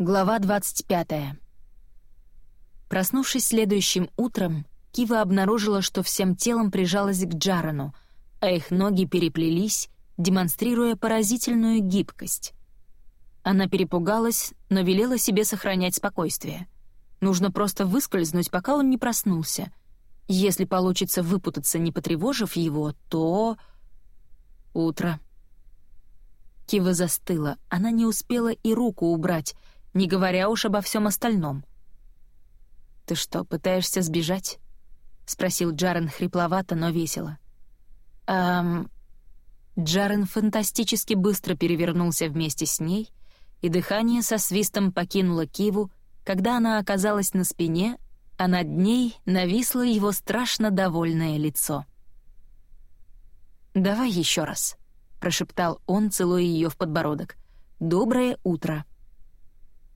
Глава 25. Проснувшись следующим утром, Кива обнаружила, что всем телом прижалась к Джарану, а их ноги переплелись, демонстрируя поразительную гибкость. Она перепугалась, но велела себе сохранять спокойствие. Нужно просто выскользнуть, пока он не проснулся. Если получится выпутаться, не потревожив его, то... Утро. Кива застыла, она не успела и руку убрать — не говоря уж обо всем остальном. «Ты что, пытаешься сбежать?» — спросил Джарен хрипловато, но весело. «Эм...» Джарен фантастически быстро перевернулся вместе с ней, и дыхание со свистом покинуло Киву, когда она оказалась на спине, а над ней нависло его страшно довольное лицо. «Давай еще раз», — прошептал он, целуя ее в подбородок. «Доброе утро».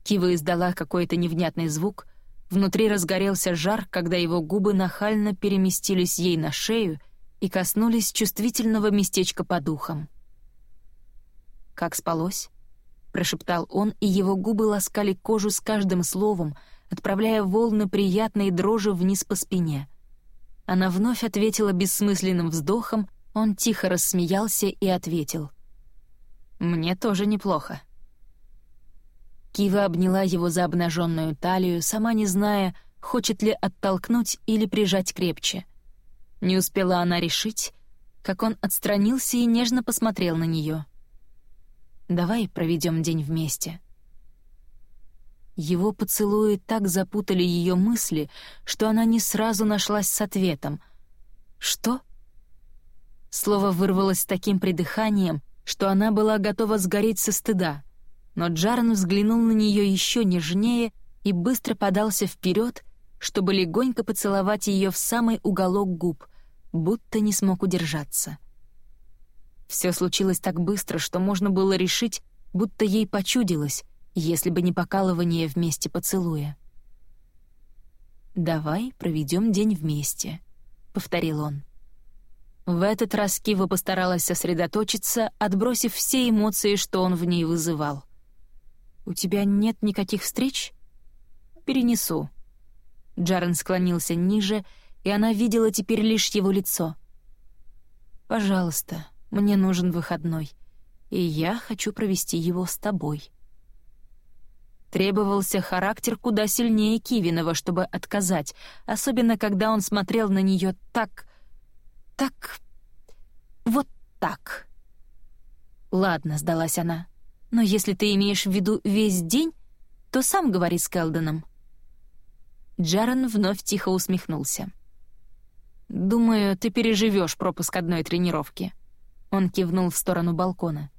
Кива издала какой-то невнятный звук, внутри разгорелся жар, когда его губы нахально переместились ей на шею и коснулись чувствительного местечка по духам. «Как спалось?» — прошептал он, и его губы ласкали кожу с каждым словом, отправляя волны приятной дрожи вниз по спине. Она вновь ответила бессмысленным вздохом, он тихо рассмеялся и ответил. «Мне тоже неплохо». Кива обняла его за обнаженную талию, сама не зная, хочет ли оттолкнуть или прижать крепче. Не успела она решить, как он отстранился и нежно посмотрел на нее. «Давай проведем день вместе». Его поцелуи так запутали ее мысли, что она не сразу нашлась с ответом. «Что?» Слово вырвалось с таким придыханием, что она была готова сгореть со стыда — но Джарен взглянул на нее еще нежнее и быстро подался вперед, чтобы легонько поцеловать ее в самый уголок губ, будто не смог удержаться. Все случилось так быстро, что можно было решить, будто ей почудилось, если бы не покалывание вместе поцелуя. «Давай проведем день вместе», — повторил он. В этот раз Кива постаралась сосредоточиться, отбросив все эмоции, что он в ней вызывал — «У тебя нет никаких встреч?» «Перенесу». Джарен склонился ниже, и она видела теперь лишь его лицо. «Пожалуйста, мне нужен выходной, и я хочу провести его с тобой». Требовался характер куда сильнее Кивинова, чтобы отказать, особенно когда он смотрел на нее так... так... вот так. «Ладно», — сдалась она, но если ты имеешь в виду весь день, то сам говори с Келденом». Джарен вновь тихо усмехнулся. «Думаю, ты переживешь пропуск одной тренировки». Он кивнул в сторону балкона.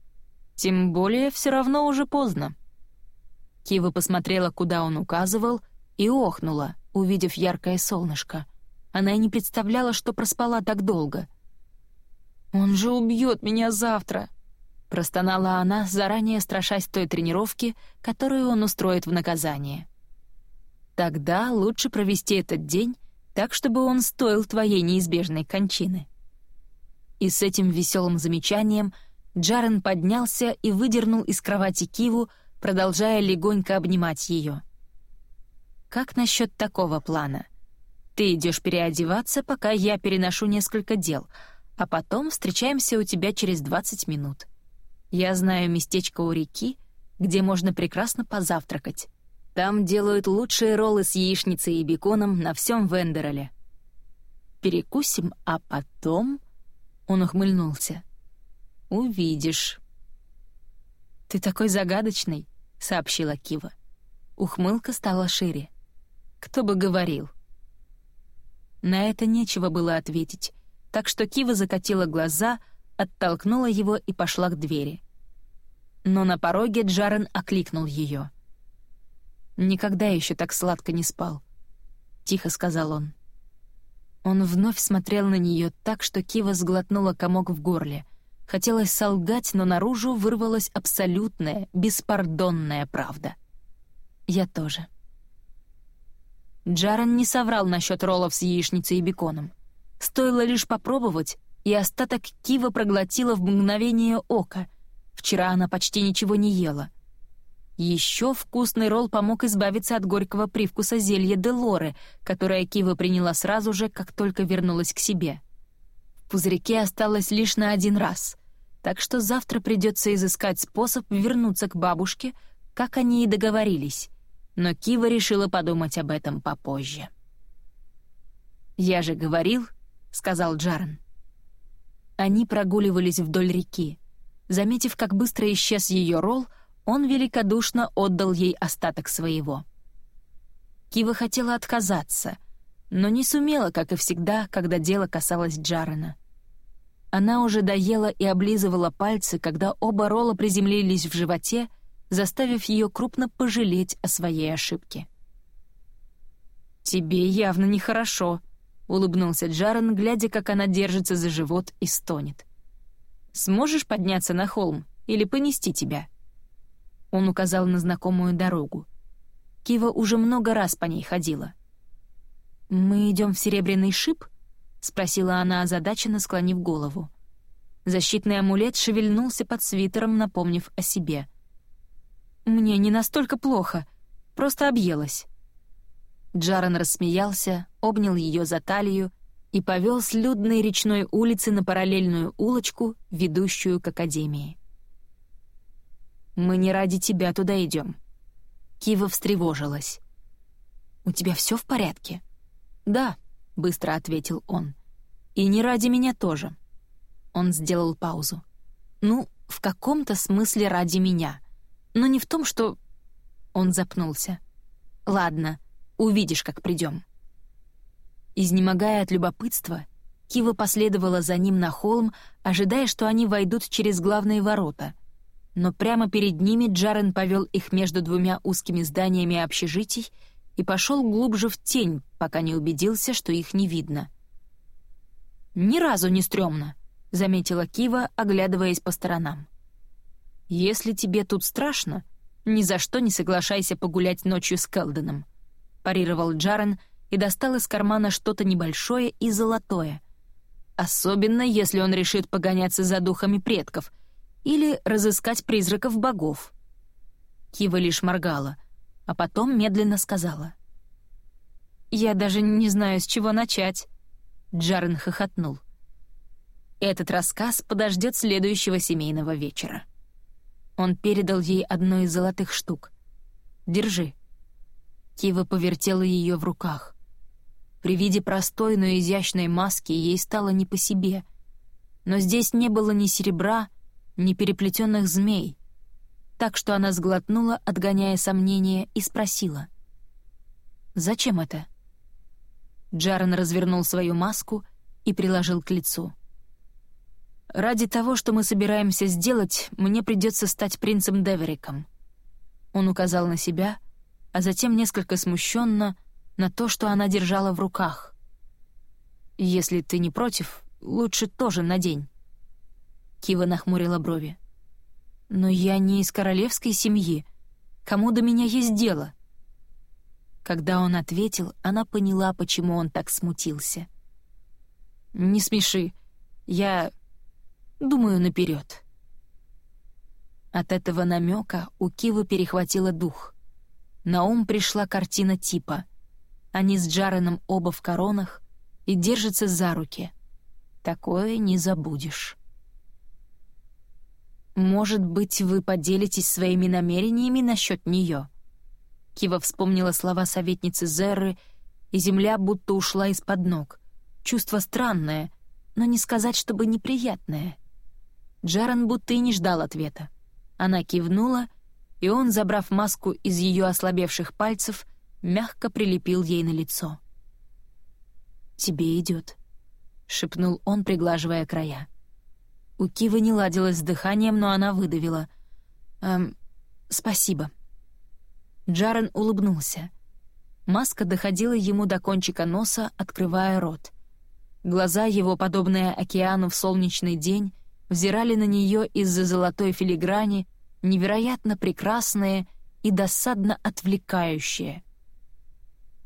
«Тем более все равно уже поздно». Кива посмотрела, куда он указывал, и охнула, увидев яркое солнышко. Она и не представляла, что проспала так долго. «Он же убьет меня завтра!» Простонала она, заранее страшась той тренировки, которую он устроит в наказание. Тогда лучше провести этот день так, чтобы он стоил твоей неизбежной кончины. И с этим веселым замечанием Джарен поднялся и выдернул из кровати Киву, продолжая легонько обнимать ее. «Как насчет такого плана? Ты идешь переодеваться, пока я переношу несколько дел, а потом встречаемся у тебя через 20 минут». Я знаю местечко у реки, где можно прекрасно позавтракать. Там делают лучшие роллы с яичницей и беконом на всем Вендероле. Перекусим, а потом...» Он ухмыльнулся. «Увидишь». «Ты такой загадочный», — сообщила Кива. Ухмылка стала шире. «Кто бы говорил?» На это нечего было ответить, так что Кива закатила глаза, оттолкнула его и пошла к двери но на пороге Джарен окликнул ее. «Никогда еще так сладко не спал», — тихо сказал он. Он вновь смотрел на нее так, что Кива сглотнула комок в горле. Хотелось солгать, но наружу вырвалась абсолютная, беспардонная правда. «Я тоже». Джарен не соврал насчет роллов с яичницей и беконом. Стоило лишь попробовать, и остаток Кива проглотила в мгновение ока — Вчера она почти ничего не ела. Еще вкусный ролл помог избавиться от горького привкуса зелья Делоры, которое Кива приняла сразу же, как только вернулась к себе. В пузырьке осталось лишь на один раз, так что завтра придется изыскать способ вернуться к бабушке, как они и договорились. Но Кива решила подумать об этом попозже. «Я же говорил», — сказал Джарен. Они прогуливались вдоль реки. Заметив, как быстро исчез ее ролл, он великодушно отдал ей остаток своего. Кива хотела отказаться, но не сумела, как и всегда, когда дело касалось Джарена. Она уже доела и облизывала пальцы, когда оба ролла приземлились в животе, заставив ее крупно пожалеть о своей ошибке. «Тебе явно нехорошо», — улыбнулся Джарен, глядя, как она держится за живот и стонет. «Сможешь подняться на холм или понести тебя?» Он указал на знакомую дорогу. Кива уже много раз по ней ходила. «Мы идем в Серебряный шип?» — спросила она, озадаченно склонив голову. Защитный амулет шевельнулся под свитером, напомнив о себе. «Мне не настолько плохо, просто объелась». Джаран рассмеялся, обнял ее за талию и повел с людной речной улицы на параллельную улочку, ведущую к академии. Мы не ради тебя туда идем. Кива встревожилась. «У тебя все в порядке?» «Да», — быстро ответил он. «И не ради меня тоже». Он сделал паузу. «Ну, в каком-то смысле ради меня. Но не в том, что...» Он запнулся. «Ладно, увидишь, как придем». Изнемогая от любопытства, Кива последовала за ним на холм, ожидая, что они войдут через главные ворота — но прямо перед ними Джарен повел их между двумя узкими зданиями общежитий и пошел глубже в тень, пока не убедился, что их не видно. «Ни разу не стрёмно», — заметила Кива, оглядываясь по сторонам. «Если тебе тут страшно, ни за что не соглашайся погулять ночью с Келденом», — парировал Джарен и достал из кармана что-то небольшое и золотое. «Особенно, если он решит погоняться за духами предков», — или разыскать призраков богов. Кива лишь моргала, а потом медленно сказала. «Я даже не знаю, с чего начать». Джарен хохотнул. «Этот рассказ подождет следующего семейного вечера». Он передал ей одну из золотых штук. «Держи». Кива повертела ее в руках. При виде простой, но изящной маски ей стало не по себе. Но здесь не было ни серебра, ни переплетенных змей, так что она сглотнула, отгоняя сомнения, и спросила. «Зачем это?» Джарен развернул свою маску и приложил к лицу. «Ради того, что мы собираемся сделать, мне придется стать принцем Девериком». Он указал на себя, а затем несколько смущенно на то, что она держала в руках. «Если ты не против, лучше тоже надень». Кива нахмурила брови. «Но я не из королевской семьи. Кому до меня есть дело?» Когда он ответил, она поняла, почему он так смутился. «Не смеши. Я думаю наперед. От этого намека у Кивы перехватило дух. На ум пришла картина типа. Они с Джареном оба в коронах и держатся за руки. Такое не забудешь. «Может быть, вы поделитесь своими намерениями насчет нее?» Кива вспомнила слова советницы Зерры, и земля будто ушла из-под ног. Чувство странное, но не сказать, чтобы неприятное. Джаран будто и не ждал ответа. Она кивнула, и он, забрав маску из ее ослабевших пальцев, мягко прилепил ей на лицо. «Тебе идет», — шепнул он, приглаживая края. У Кивы не ладилось с дыханием, но она выдавила. «Эм, спасибо». Джарен улыбнулся. Маска доходила ему до кончика носа, открывая рот. Глаза его, подобные океану в солнечный день, взирали на нее из-за золотой филиграни, невероятно прекрасные и досадно отвлекающие.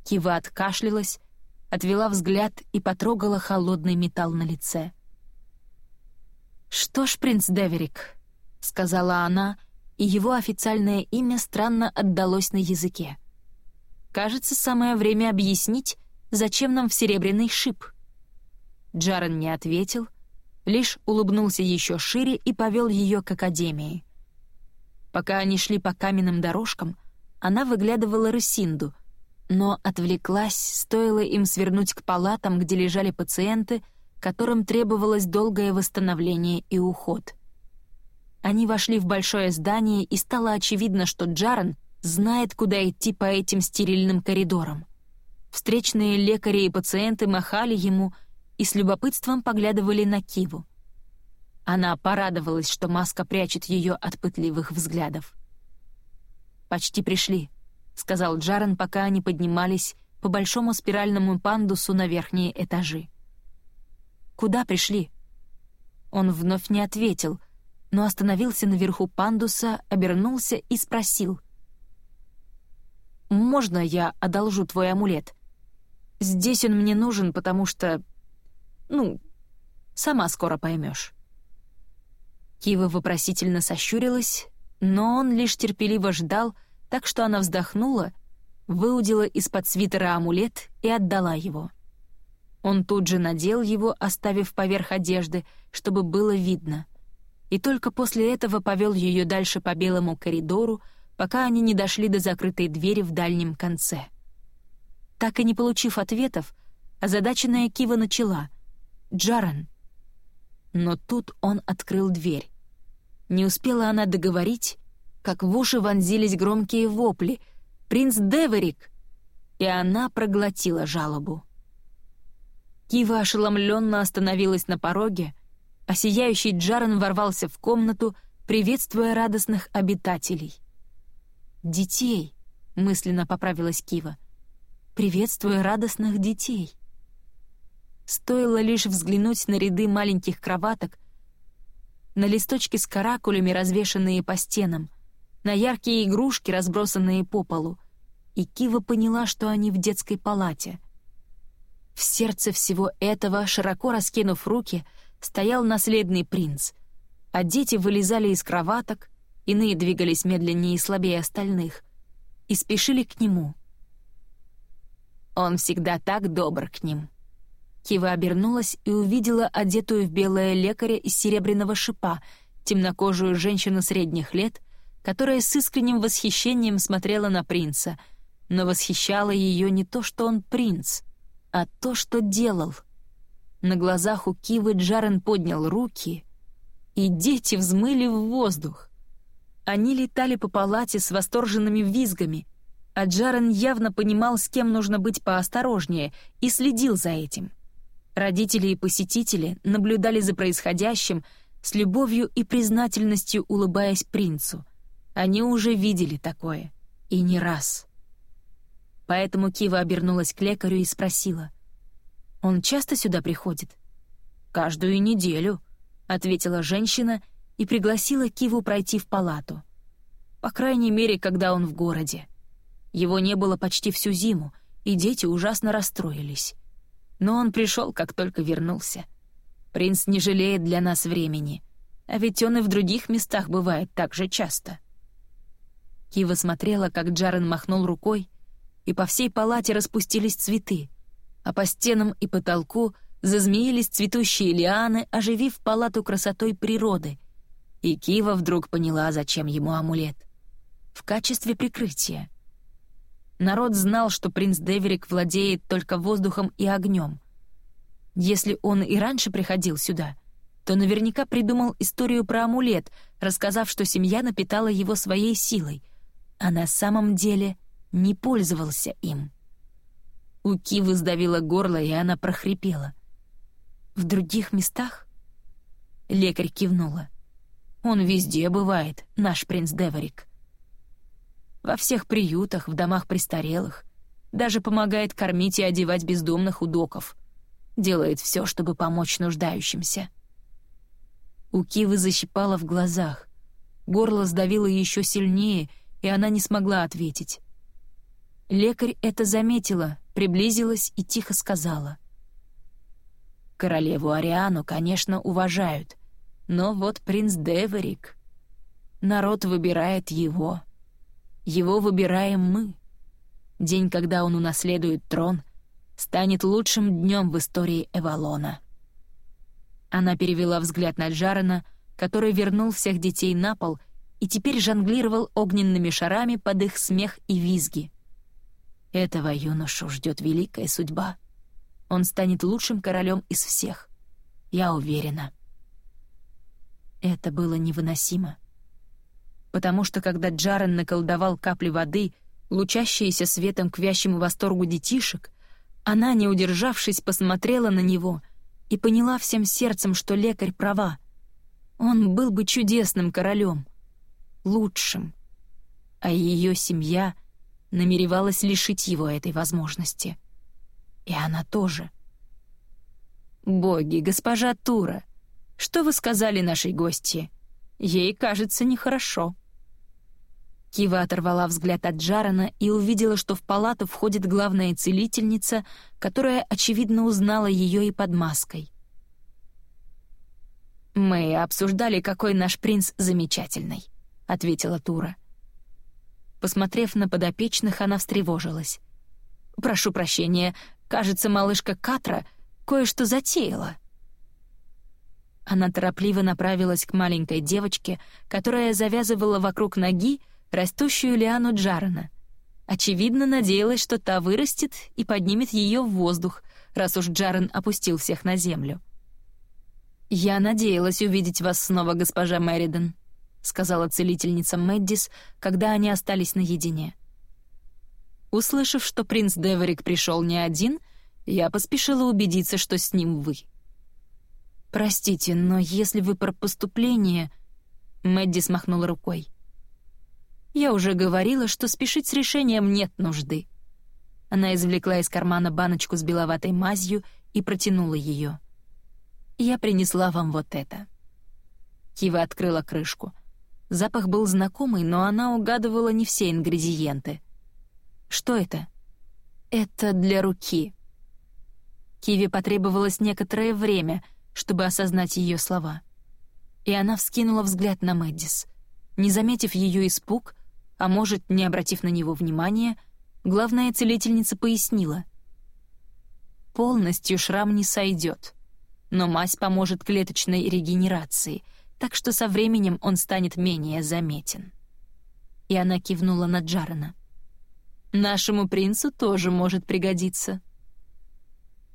Кива откашлялась, отвела взгляд и потрогала холодный металл на лице — «Что ж, принц Деверик», — сказала она, и его официальное имя странно отдалось на языке. Кажется, самое время объяснить, зачем нам в серебряный шип. Джарен не ответил, лишь улыбнулся еще шире и повел ее к академии. Пока они шли по каменным дорожкам, она выглядывала Рысинду, но отвлеклась, стоило им свернуть к палатам, где лежали пациенты, которым требовалось долгое восстановление и уход. Они вошли в большое здание, и стало очевидно, что Джарен знает, куда идти по этим стерильным коридорам. Встречные лекари и пациенты махали ему и с любопытством поглядывали на Киву. Она порадовалась, что маска прячет ее от пытливых взглядов. «Почти пришли», — сказал Джарен, пока они поднимались по большому спиральному пандусу на верхние этажи. «Куда пришли?» Он вновь не ответил, но остановился наверху пандуса, обернулся и спросил. «Можно я одолжу твой амулет? Здесь он мне нужен, потому что... Ну, сама скоро поймешь». Кива вопросительно сощурилась, но он лишь терпеливо ждал, так что она вздохнула, выудила из-под свитера амулет и отдала его. Он тут же надел его, оставив поверх одежды, чтобы было видно. И только после этого повел ее дальше по белому коридору, пока они не дошли до закрытой двери в дальнем конце. Так и не получив ответов, озадаченная Кива начала «Джаран». Но тут он открыл дверь. Не успела она договорить, как в уши вонзились громкие вопли «Принц Деверик!» и она проглотила жалобу. Кива ошеломленно остановилась на пороге, а сияющий Джарен ворвался в комнату, приветствуя радостных обитателей. «Детей», — мысленно поправилась Кива, — «приветствуя радостных детей». Стоило лишь взглянуть на ряды маленьких кроваток, на листочки с каракулями, развешанные по стенам, на яркие игрушки, разбросанные по полу, и Кива поняла, что они в детской палате — в сердце всего этого, широко раскинув руки, стоял наследный принц, а дети вылезали из кроваток, иные двигались медленнее и слабее остальных, и спешили к нему. Он всегда так добр к ним. Кива обернулась и увидела одетую в белое лекаря из серебряного шипа, темнокожую женщину средних лет, которая с искренним восхищением смотрела на принца, но восхищало ее не то, что он принц — а то, что делал. На глазах у Кивы Джарен поднял руки, и дети взмыли в воздух. Они летали по палате с восторженными визгами, а Джарен явно понимал, с кем нужно быть поосторожнее, и следил за этим. Родители и посетители наблюдали за происходящим с любовью и признательностью улыбаясь принцу. Они уже видели такое, и не раз. Поэтому Кива обернулась к лекарю и спросила. «Он часто сюда приходит?» «Каждую неделю», — ответила женщина и пригласила Киву пройти в палату. По крайней мере, когда он в городе. Его не было почти всю зиму, и дети ужасно расстроились. Но он пришел, как только вернулся. Принц не жалеет для нас времени, а ведь он и в других местах бывает так же часто. Кива смотрела, как Джарен махнул рукой, и по всей палате распустились цветы, а по стенам и потолку зазмеились цветущие лианы, оживив палату красотой природы. И Кива вдруг поняла, зачем ему амулет. В качестве прикрытия. Народ знал, что принц Деверик владеет только воздухом и огнем. Если он и раньше приходил сюда, то наверняка придумал историю про амулет, рассказав, что семья напитала его своей силой, а на самом деле — не пользовался им. У Кивы сдавило горло, и она прохрипела. «В других местах?» Лекарь кивнула. «Он везде бывает, наш принц Деворик. Во всех приютах, в домах престарелых. Даже помогает кормить и одевать бездомных удоков. Делает все, чтобы помочь нуждающимся». У Кивы защипала в глазах. Горло сдавило еще сильнее, и она не смогла ответить. Лекарь это заметила, приблизилась и тихо сказала. «Королеву Ариану, конечно, уважают, но вот принц Деверик...» Народ выбирает его. Его выбираем мы. День, когда он унаследует трон, станет лучшим днем в истории Эвалона. Она перевела взгляд на Джарена, который вернул всех детей на пол и теперь жонглировал огненными шарами под их смех и визги. Этого юношу ждет великая судьба. Он станет лучшим королем из всех. Я уверена. Это было невыносимо. Потому что когда Джарен наколдовал капли воды, лучащиеся светом к вящему восторгу детишек, она, не удержавшись, посмотрела на него и поняла всем сердцем, что лекарь права. Он был бы чудесным королем, лучшим. А ее семья намеревалась лишить его этой возможности. И она тоже. «Боги, госпожа Тура, что вы сказали нашей гости? Ей, кажется, нехорошо». Кива оторвала взгляд от Джарана и увидела, что в палату входит главная целительница, которая, очевидно, узнала ее и под маской. «Мы обсуждали, какой наш принц замечательный», — ответила Тура. Посмотрев на подопечных, она встревожилась. «Прошу прощения, кажется, малышка Катра кое-что затеяла». Она торопливо направилась к маленькой девочке, которая завязывала вокруг ноги растущую лиану Джарена. Очевидно, надеялась, что та вырастет и поднимет ее в воздух, раз уж Джарен опустил всех на землю. «Я надеялась увидеть вас снова, госпожа Мэриден», — сказала целительница Мэддис, когда они остались наедине. Услышав, что принц Деверик пришел не один, я поспешила убедиться, что с ним вы. «Простите, но если вы про поступление...» Мэдди смахнула рукой. «Я уже говорила, что спешить с решением нет нужды». Она извлекла из кармана баночку с беловатой мазью и протянула ее я принесла вам вот это». Кива открыла крышку. Запах был знакомый, но она угадывала не все ингредиенты. «Что это?» «Это для руки». Киве потребовалось некоторое время, чтобы осознать ее слова. И она вскинула взгляд на Мэддис. Не заметив ее испуг, а может, не обратив на него внимания, главная целительница пояснила. «Полностью шрам не сойдет но мазь поможет клеточной регенерации, так что со временем он станет менее заметен. И она кивнула на Джарена. «Нашему принцу тоже может пригодиться».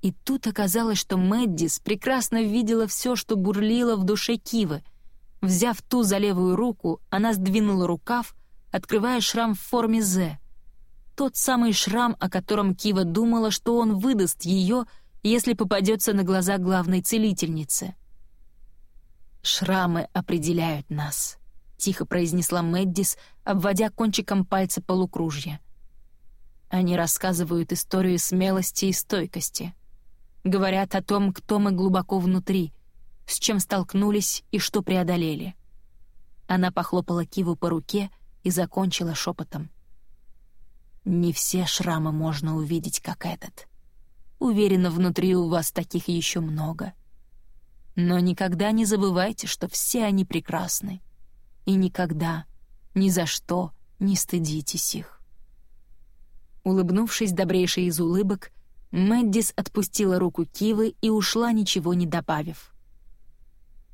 И тут оказалось, что Мэддис прекрасно видела все, что бурлило в душе Кивы. Взяв ту за левую руку, она сдвинула рукав, открывая шрам в форме «З». Тот самый шрам, о котором Кива думала, что он выдаст ее — если попадется на глаза главной целительницы. «Шрамы определяют нас», — тихо произнесла Мэддис, обводя кончиком пальца полукружья. «Они рассказывают историю смелости и стойкости. Говорят о том, кто мы глубоко внутри, с чем столкнулись и что преодолели». Она похлопала Киву по руке и закончила шепотом. «Не все шрамы можно увидеть, как этот». Уверена, внутри у вас таких еще много. Но никогда не забывайте, что все они прекрасны. И никогда, ни за что не стыдитесь их. Улыбнувшись добрейшей из улыбок, Мэддис отпустила руку Кивы и ушла, ничего не добавив.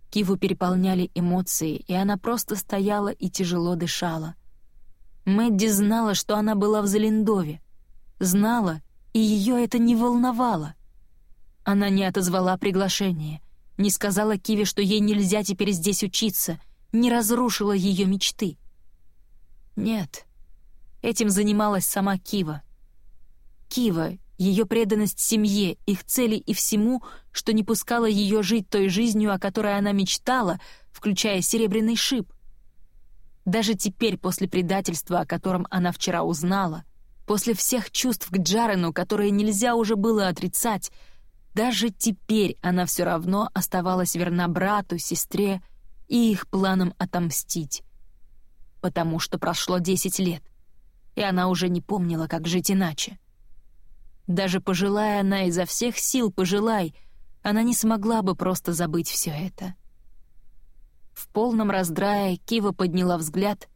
Киву переполняли эмоции, и она просто стояла и тяжело дышала. Мэдди знала, что она была в Залендове. Знала и ее это не волновало. Она не отозвала приглашение, не сказала Киве, что ей нельзя теперь здесь учиться, не разрушила ее мечты. Нет, этим занималась сама Кива. Кива, ее преданность семье, их цели и всему, что не пускало ее жить той жизнью, о которой она мечтала, включая серебряный шип. Даже теперь, после предательства, о котором она вчера узнала, После всех чувств к Джарену, которые нельзя уже было отрицать, даже теперь она все равно оставалась верна брату, сестре и их планам отомстить. Потому что прошло десять лет, и она уже не помнила, как жить иначе. Даже пожелая она изо всех сил, пожелай, она не смогла бы просто забыть все это. В полном раздрае Кива подняла взгляд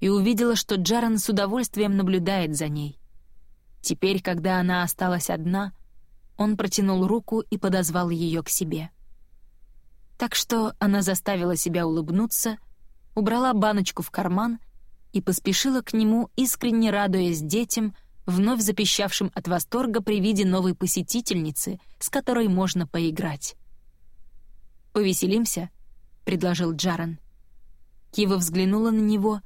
и увидела, что Джаран с удовольствием наблюдает за ней. Теперь, когда она осталась одна, он протянул руку и подозвал ее к себе. Так что она заставила себя улыбнуться, убрала баночку в карман и поспешила к нему, искренне радуясь детям, вновь запищавшим от восторга при виде новой посетительницы, с которой можно поиграть. «Повеселимся?» — предложил Джаран. Кива взглянула на него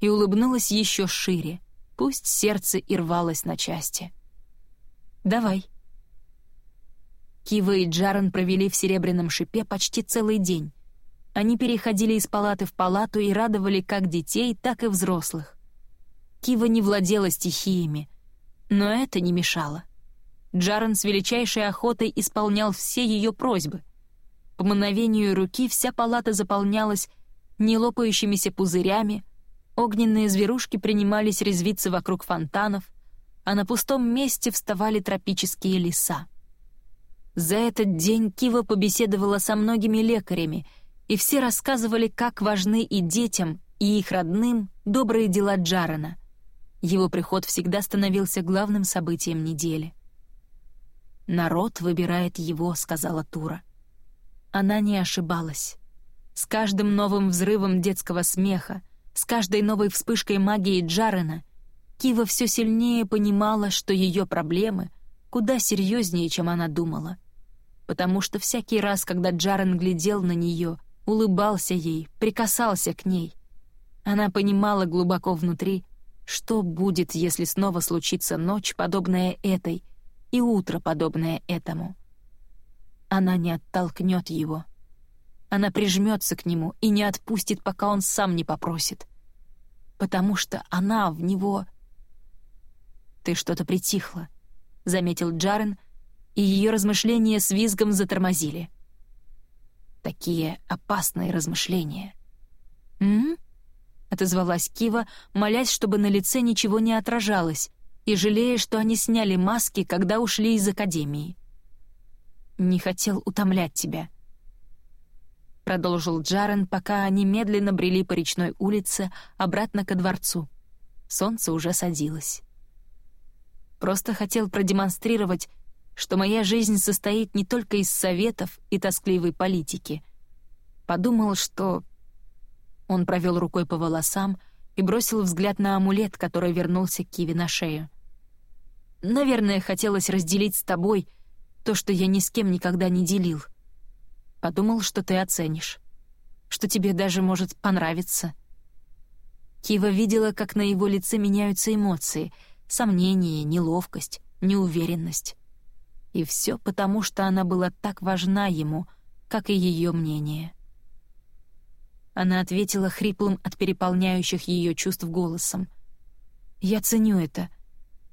и улыбнулась еще шире, пусть сердце и рвалось на части. «Давай». Кива и Джаран провели в Серебряном шипе почти целый день. Они переходили из палаты в палату и радовали как детей, так и взрослых. Кива не владела стихиями, но это не мешало. Джаран с величайшей охотой исполнял все ее просьбы. По мановению руки вся палата заполнялась нелопающимися пузырями, огненные зверушки принимались резвиться вокруг фонтанов, а на пустом месте вставали тропические леса. За этот день Кива побеседовала со многими лекарями, и все рассказывали, как важны и детям, и их родным добрые дела Джарана. Его приход всегда становился главным событием недели. «Народ выбирает его», — сказала Тура. Она не ошибалась. С каждым новым взрывом детского смеха, с каждой новой вспышкой магии Джарена Кива все сильнее понимала, что ее проблемы куда серьезнее, чем она думала. Потому что всякий раз, когда Джарен глядел на нее, улыбался ей, прикасался к ней, она понимала глубоко внутри, что будет, если снова случится ночь, подобная этой, и утро, подобное этому. Она не оттолкнет его. Она прижмется к нему и не отпустит, пока он сам не попросит. Потому что она в него... «Ты что-то притихла», — заметил Джарен, и ее размышления с визгом затормозили. Такие опасные размышления. «М?», -м отозвалась Кива, молясь, чтобы на лице ничего не отражалось, и жалея, что они сняли маски, когда ушли из академии. «Не хотел утомлять тебя», — продолжил Джарен, пока они медленно брели по речной улице обратно ко дворцу. Солнце уже садилось. «Просто хотел продемонстрировать, что моя жизнь состоит не только из советов и тоскливой политики. Подумал, что он провел рукой по волосам и бросил взгляд на амулет, который вернулся к Киви на шею. «Наверное, хотелось разделить с тобой то, что я ни с кем никогда не делил. Подумал, что ты оценишь, что тебе даже может понравиться». Кива видела, как на его лице меняются эмоции — сомнение, неловкость, неуверенность. И все потому, что она была так важна ему, как и ее мнение. Она ответила хриплым от переполняющих ее чувств голосом. «Я ценю это.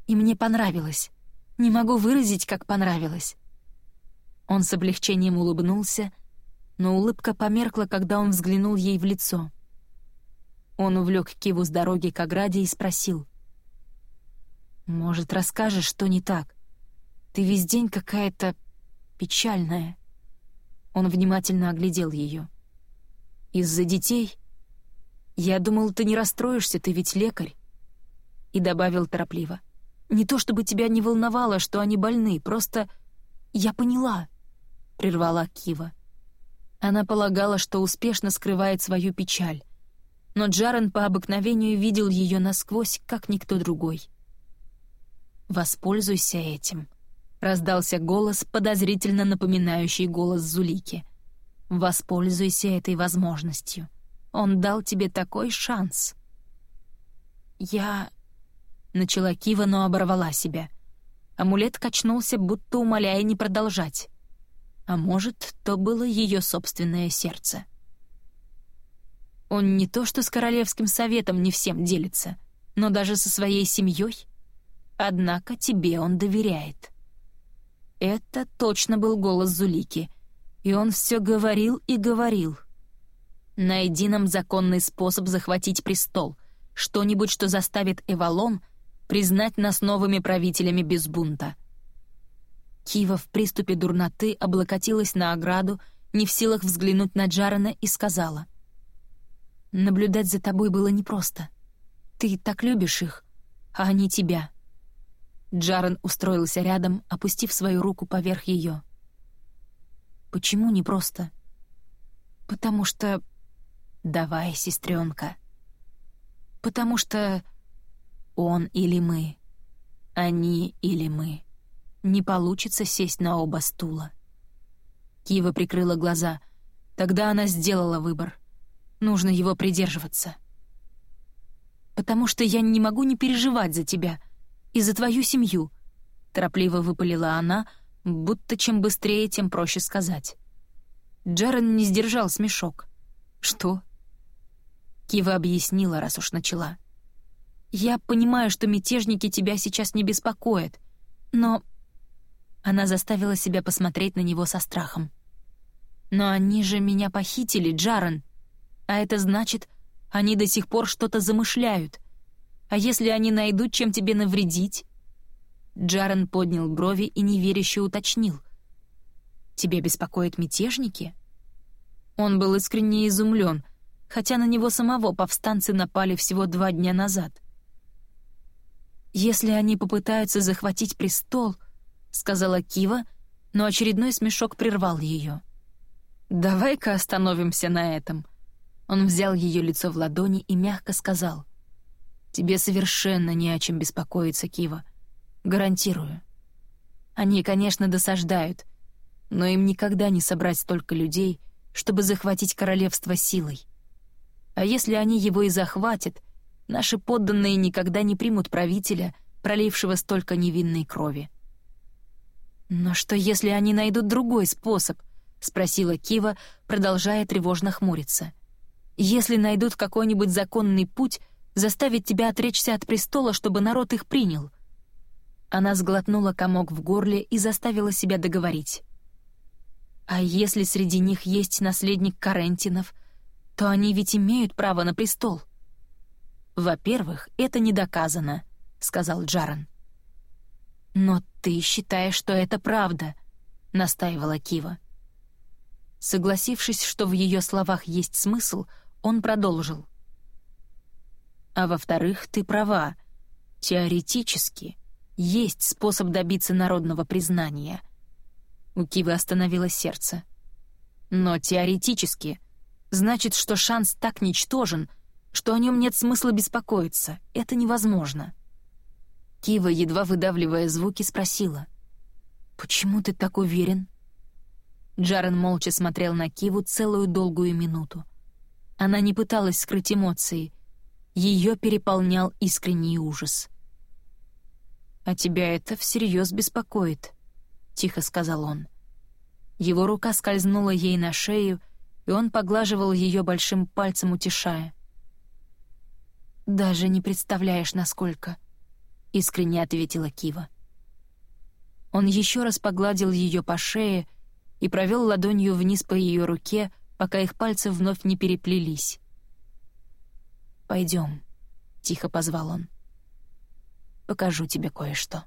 И мне понравилось. Не могу выразить, как понравилось». Он с облегчением улыбнулся, но улыбка померкла, когда он взглянул ей в лицо. Он увлек Киву с дороги к ограде и спросил. «Может, расскажешь, что не так? Ты весь день какая-то печальная». Он внимательно оглядел ее. Из-за детей? Я думал, ты не расстроишься, ты ведь лекарь. И добавил торопливо. Не то чтобы тебя не волновало, что они больны, просто я поняла, прервала Кива. Она полагала, что успешно скрывает свою печаль, но Джарен по обыкновению видел ее насквозь, как никто другой. «Воспользуйся этим», — раздался голос, подозрительно напоминающий голос Зулики. Воспользуйся этой возможностью. Он дал тебе такой шанс. Я... Начала Кива, но оборвала себя. Амулет качнулся, будто умоляя не продолжать. А может, то было ее собственное сердце. Он не то что с Королевским советом не всем делится, но даже со своей семьей. Однако тебе он доверяет. Это точно был голос Зулики — и он все говорил и говорил. «Найди нам законный способ захватить престол, что-нибудь, что заставит Эвалон признать нас новыми правителями без бунта». Кива в приступе дурноты облокотилась на ограду, не в силах взглянуть на Джарена и сказала. Наблюдать за тобой было непросто. Ты так любишь их, а они тебя». Джарен устроился рядом, опустив свою руку поверх ее. «Почему непросто?» «Потому что...» «Давай, сестренка. «Потому что...» «Он или мы. Они или мы. Не получится сесть на оба стула». Кива прикрыла глаза. Тогда она сделала выбор. Нужно его придерживаться. «Потому что я не могу не переживать за тебя и за твою семью», — торопливо выпалила она, будто чем быстрее, тем проще сказать. Джарен не сдержал смешок. «Что?» Кива объяснила, раз уж начала. «Я понимаю, что мятежники тебя сейчас не беспокоят, но...» Она заставила себя посмотреть на него со страхом. «Но они же меня похитили, Джарен. А это значит, они до сих пор что-то замышляют. А если они найдут, чем тебе навредить?» Джарен поднял брови и неверяще уточнил. «Тебя беспокоят мятежники?» Он был искренне изумлен, хотя на него самого повстанцы напали всего два дня назад. «Если они попытаются захватить престол», — сказала Кива, но очередной смешок прервал ее. «Давай-ка остановимся на этом», он взял ее лицо в ладони и мягко сказал. «Тебе совершенно не о чем беспокоиться, Кива. Гарантирую. Они, конечно, досаждают, но им никогда не собрать столько людей, чтобы захватить королевство силой. А если они его и захватят, наши подданные никогда не примут правителя, пролившего столько невинной крови. «Но что, если они найдут другой способ?» — спросила Кива, продолжая тревожно хмуриться если найдут какой-нибудь законный путь заставить тебя отречься от престола, чтобы народ их принял». Она сглотнула комок в горле и заставила себя договорить. «А если среди них есть наследник Карентинов, то они ведь имеют право на престол». «Во-первых, это не доказано», — сказал Джаран. «Но ты считаешь, что это правда», — настаивала Кива. Согласившись, что в ее словах есть смысл, он продолжил. «А во-вторых, ты права. Теоретически есть способ добиться народного признания». У Кивы остановилось сердце. «Но теоретически значит, что шанс так ничтожен, что о нем нет смысла беспокоиться. Это невозможно». Кива, едва выдавливая звуки, спросила. «Почему ты так уверен?» Джарен молча смотрел на Киву целую долгую минуту. Она не пыталась скрыть эмоции. Ее переполнял искренний ужас. «А тебя это всерьез беспокоит», — тихо сказал он. Его рука скользнула ей на шею, и он поглаживал ее большим пальцем, утешая. «Даже не представляешь, насколько», — искренне ответила Кива. Он еще раз погладил ее по шее и провел ладонью вниз по ее руке, пока их пальцы вновь не переплелись. «Пойдем», — тихо позвал он. «Покажу тебе кое-что».